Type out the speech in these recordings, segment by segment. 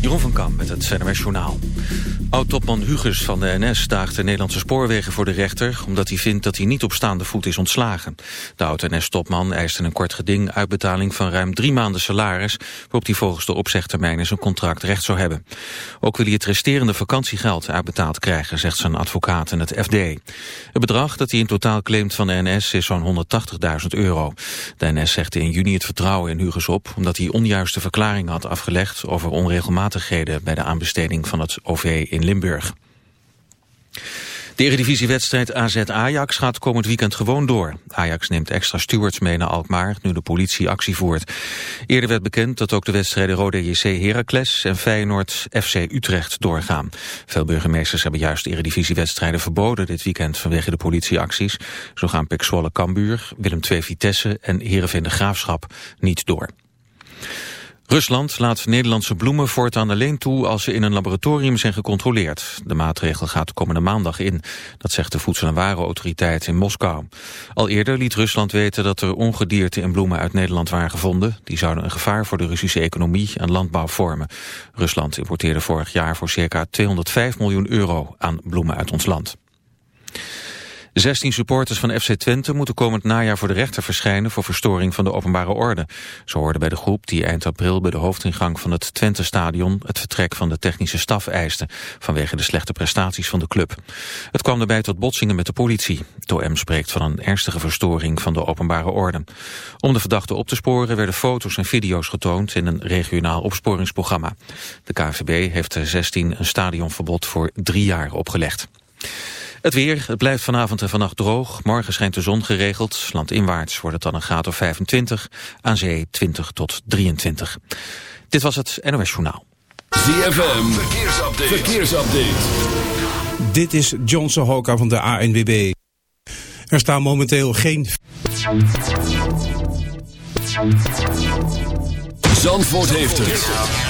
Jeroen van Kam met het CNRS Journaal. Oud-topman Huges van de NS daagt de Nederlandse spoorwegen voor de rechter... omdat hij vindt dat hij niet op staande voet is ontslagen. De oud-NS-topman eiste een kort geding uitbetaling van ruim drie maanden salaris... waarop hij volgens de opzegtermijn in zijn contract recht zou hebben. Ook wil hij het resterende vakantiegeld uitbetaald krijgen... zegt zijn advocaat in het FD. Het bedrag dat hij in totaal claimt van de NS is zo'n 180.000 euro. De NS zegt in juni het vertrouwen in Huges op... omdat hij onjuiste verklaringen had afgelegd over onregelmatigheden... bij de aanbesteding van het OV in Limburg. De eredivisiewedstrijd AZ-Ajax gaat komend weekend gewoon door. Ajax neemt extra stewards mee naar Alkmaar, nu de politie actie voert. Eerder werd bekend dat ook de wedstrijden Rode JC Heracles en Feyenoord FC Utrecht doorgaan. Veel burgemeesters hebben juist eredivisiewedstrijden verboden dit weekend vanwege de politieacties. Zo gaan Pek Zwolle Kambuur, Willem II Vitesse en Heerenveen de Graafschap niet door. Rusland laat Nederlandse bloemen voortaan alleen toe als ze in een laboratorium zijn gecontroleerd. De maatregel gaat komende maandag in, dat zegt de Voedsel- en Warenautoriteit in Moskou. Al eerder liet Rusland weten dat er ongedierte in bloemen uit Nederland waren gevonden. Die zouden een gevaar voor de Russische economie en landbouw vormen. Rusland importeerde vorig jaar voor circa 205 miljoen euro aan bloemen uit ons land. 16 supporters van FC Twente moeten komend najaar voor de rechter verschijnen voor verstoring van de openbare orde. Ze hoorden bij de groep die eind april bij de hoofdingang van het Twente-stadion het vertrek van de technische staf eiste vanwege de slechte prestaties van de club. Het kwam daarbij tot botsingen met de politie. Het OM spreekt van een ernstige verstoring van de openbare orde. Om de verdachten op te sporen werden foto's en video's getoond in een regionaal opsporingsprogramma. De KVB heeft de 16 een stadionverbod voor drie jaar opgelegd. Het weer, het blijft vanavond en vannacht droog. Morgen schijnt de zon geregeld. Landinwaarts wordt het dan een graad of 25. Aan zee 20 tot 23. Dit was het NOS Journaal. ZFM, verkeersupdate. verkeersupdate. Dit is John Sohoka van de ANWB. Er staan momenteel geen... Zandvoort heeft het.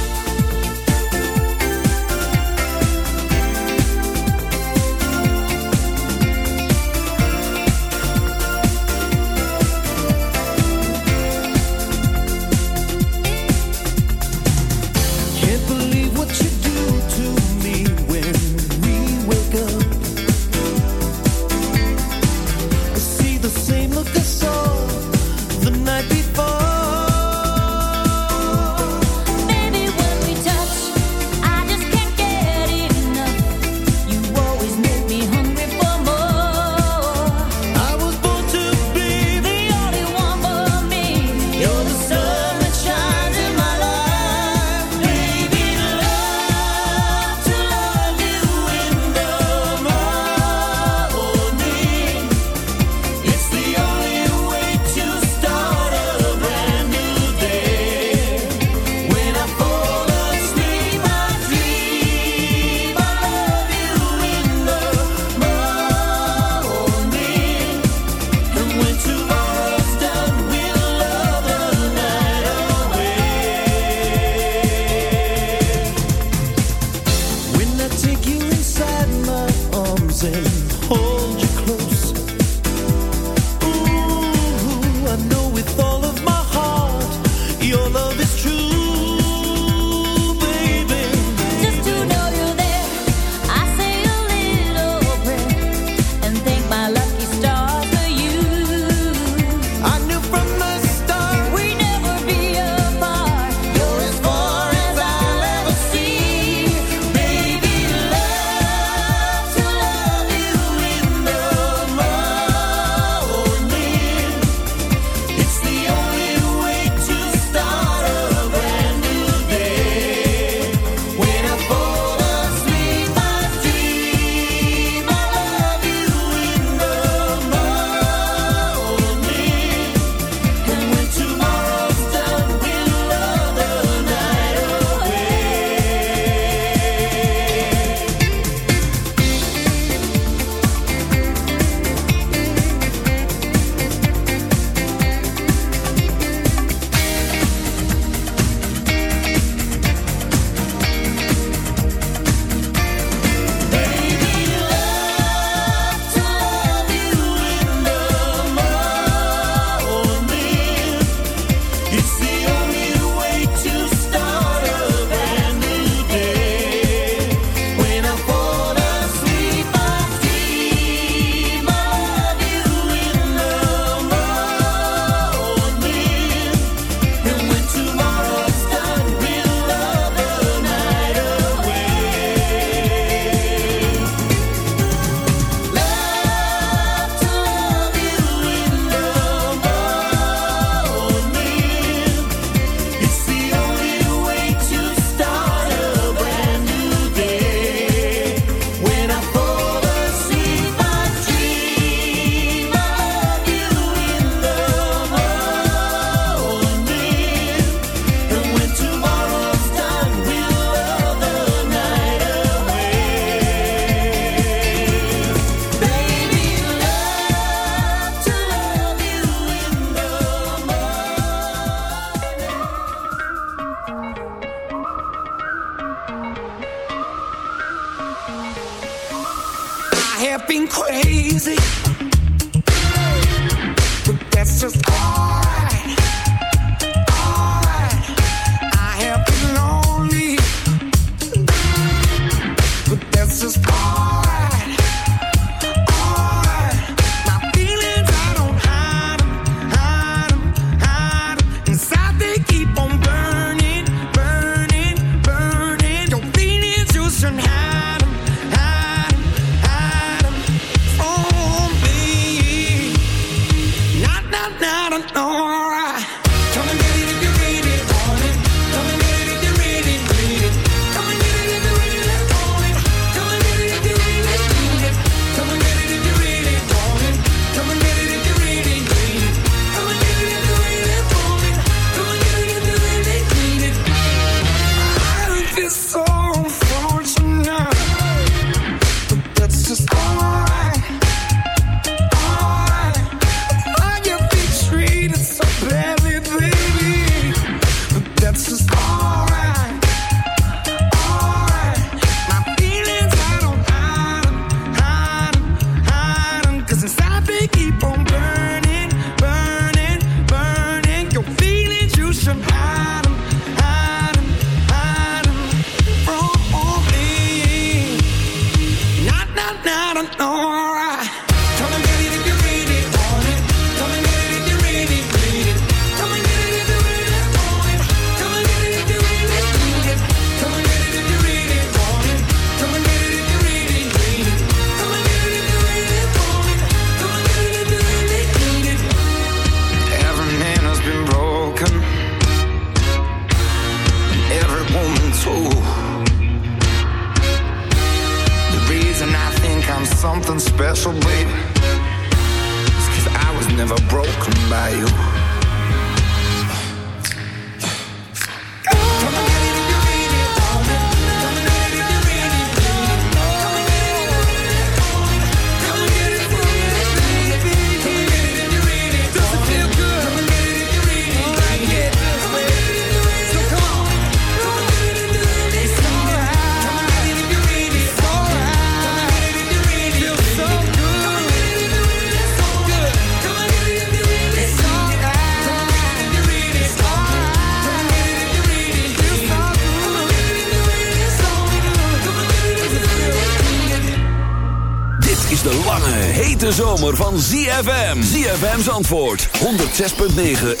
dancing. ZFM's antwoord. 106.9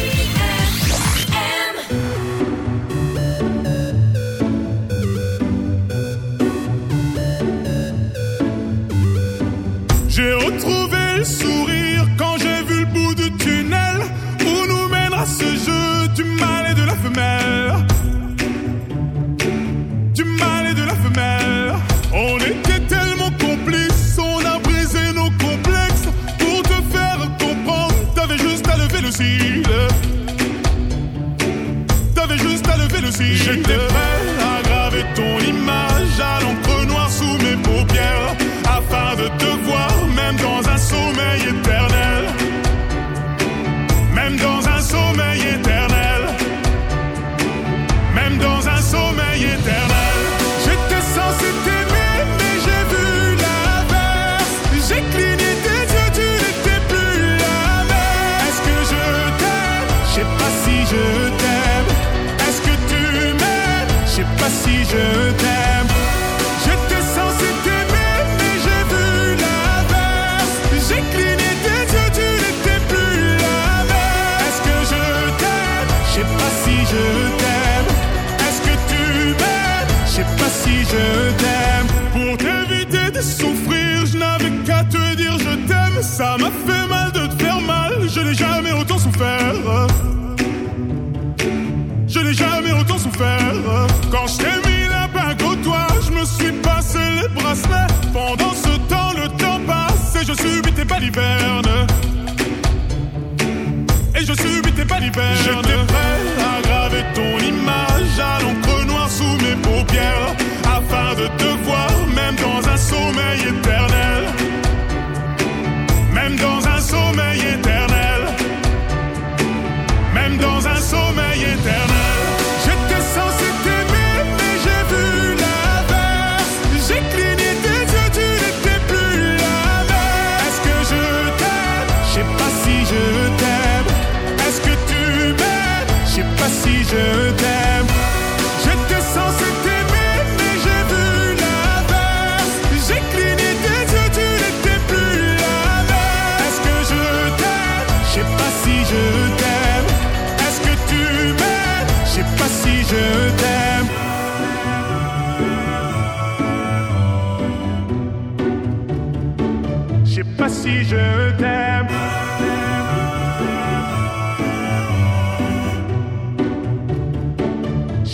de souffrir, je n'avais qu'à te dire je t'aime. Ça m'a fait mal de te faire mal, je n'ai jamais autant souffert. Je n'ai jamais autant souffert. Quand je t'ai mis la bague au toit, je me suis passé les bracelets. Pendant ce temps, le temps passe et je subis tes balivernes. Et je subis tes balivernes. J'étais prêt à graver ton image à l'encre noire sous mes paupières afin de te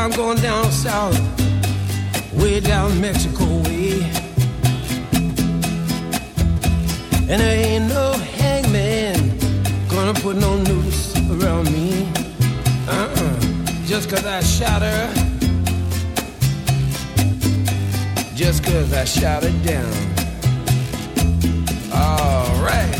I'm going down south, way down Mexico way. And there ain't no hangman gonna put no noose around me. Uh-uh, just cause I shot her. Just cause I shot her down. All right.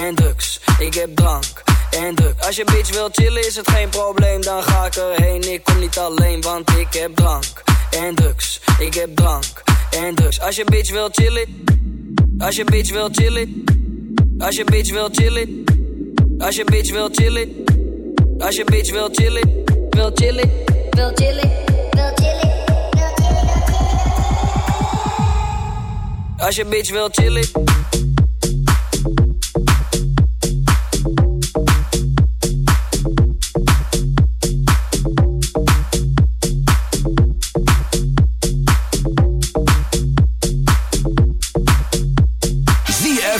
en drugs. Ik heb drank en drugs. Als je bitch wil chillen is het geen probleem, dan ga ik erheen. Ik kom niet alleen, want ik heb drank en drugs. Ik heb drank en drugs. Als je bitch wil chillen, als je bitch wil chillen, als je bitch wil chillen, als je bitch wil chillen, als je bitch wil chillen, wil chillen, wil chillen, wil chillen. Als je bitch wil chillen.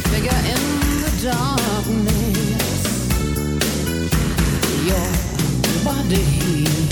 figure in the darkness. Your body.